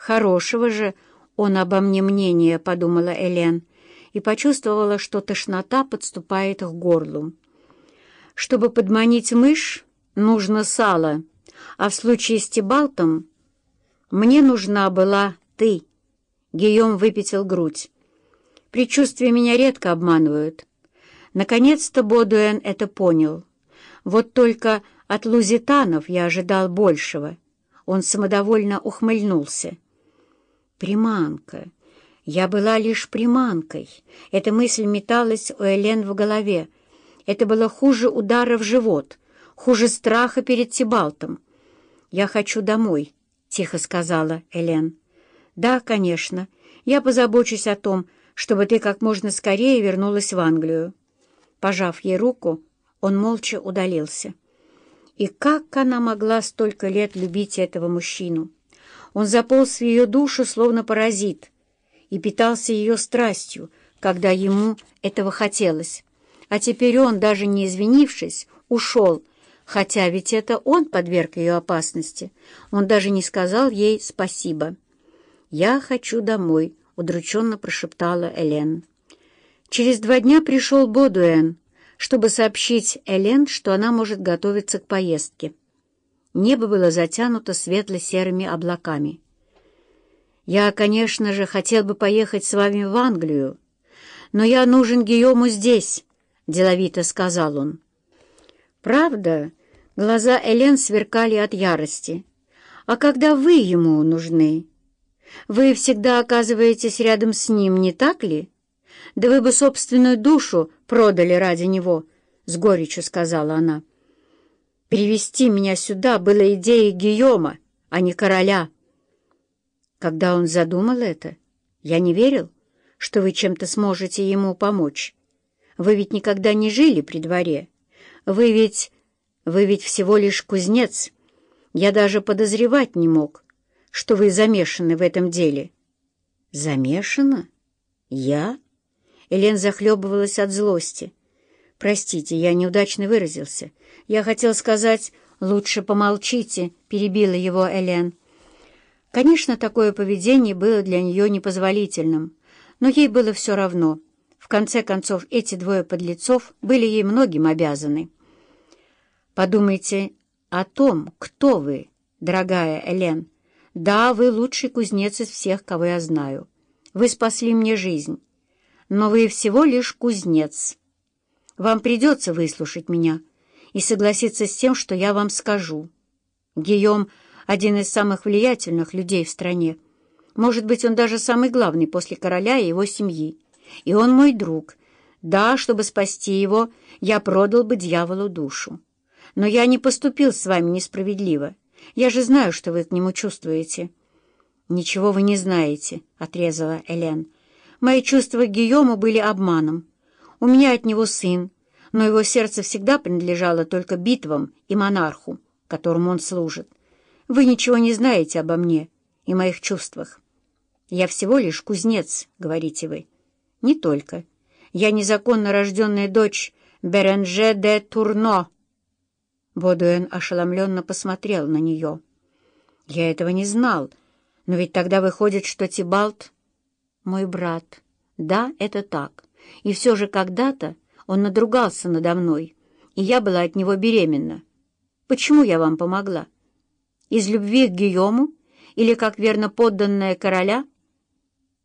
Хорошего же он обо мне мнения, — подумала Элен, и почувствовала, что тошнота подступает к горлу. Чтобы подманить мышь, нужно сало, а в случае с Тибалтом мне нужна была ты. Гийом выпятил грудь. Предчувствия меня редко обманывают. Наконец-то Бодуэн это понял. Вот только от лузитанов я ожидал большего. Он самодовольно ухмыльнулся. Приманка. Я была лишь приманкой. Эта мысль металась у Элен в голове. Это было хуже удара в живот, хуже страха перед Тибалтом. «Я хочу домой», — тихо сказала Элен. «Да, конечно. Я позабочусь о том, чтобы ты как можно скорее вернулась в Англию». Пожав ей руку, он молча удалился. И как она могла столько лет любить этого мужчину? Он заполз в ее душу, словно паразит, и питался ее страстью, когда ему этого хотелось. А теперь он, даже не извинившись, ушел, хотя ведь это он подверг ее опасности. Он даже не сказал ей спасибо. «Я хочу домой», — удрученно прошептала Элен. Через два дня пришел Бодуэн, чтобы сообщить Элен, что она может готовиться к поездке. Небо было затянуто светло-серыми облаками. «Я, конечно же, хотел бы поехать с вами в Англию, но я нужен Гийому здесь», — деловито сказал он. «Правда?» — глаза Элен сверкали от ярости. «А когда вы ему нужны? Вы всегда оказываетесь рядом с ним, не так ли? Да вы бы собственную душу продали ради него», — с горечью сказала она. «Привести меня сюда было идеей Гийома, а не короля». Когда он задумал это, я не верил, что вы чем-то сможете ему помочь. Вы ведь никогда не жили при дворе. Вы ведь... вы ведь всего лишь кузнец. Я даже подозревать не мог, что вы замешаны в этом деле». «Замешана? Я?» Элен захлебывалась от злости. «Простите, я неудачно выразился. Я хотел сказать, лучше помолчите», — перебила его Элен. Конечно, такое поведение было для нее непозволительным, но ей было все равно — в конце концов, эти двое подлецов были ей многим обязаны. Подумайте о том, кто вы, дорогая Элен. Да, вы лучший кузнец из всех, кого я знаю. Вы спасли мне жизнь. Но вы всего лишь кузнец. Вам придется выслушать меня и согласиться с тем, что я вам скажу. Гийом — один из самых влиятельных людей в стране. Может быть, он даже самый главный после короля и его семьи и он мой друг. Да, чтобы спасти его, я продал бы дьяволу душу. Но я не поступил с вами несправедливо. Я же знаю, что вы к нему чувствуете». «Ничего вы не знаете», — отрезала Элен. «Мои чувства к Гийому были обманом. У меня от него сын, но его сердце всегда принадлежало только битвам и монарху, которому он служит. Вы ничего не знаете обо мне и моих чувствах. Я всего лишь кузнец, — говорите вы. Не только. Я незаконно рожденная дочь Беренже де Турно. Бодуэн ошеломленно посмотрел на нее. Я этого не знал, но ведь тогда выходит, что Тибалт — мой брат. Да, это так. И все же когда-то он надругался надо мной, и я была от него беременна. Почему я вам помогла? Из любви к Гийому или как верно подданная короля —